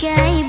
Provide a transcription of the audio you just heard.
guy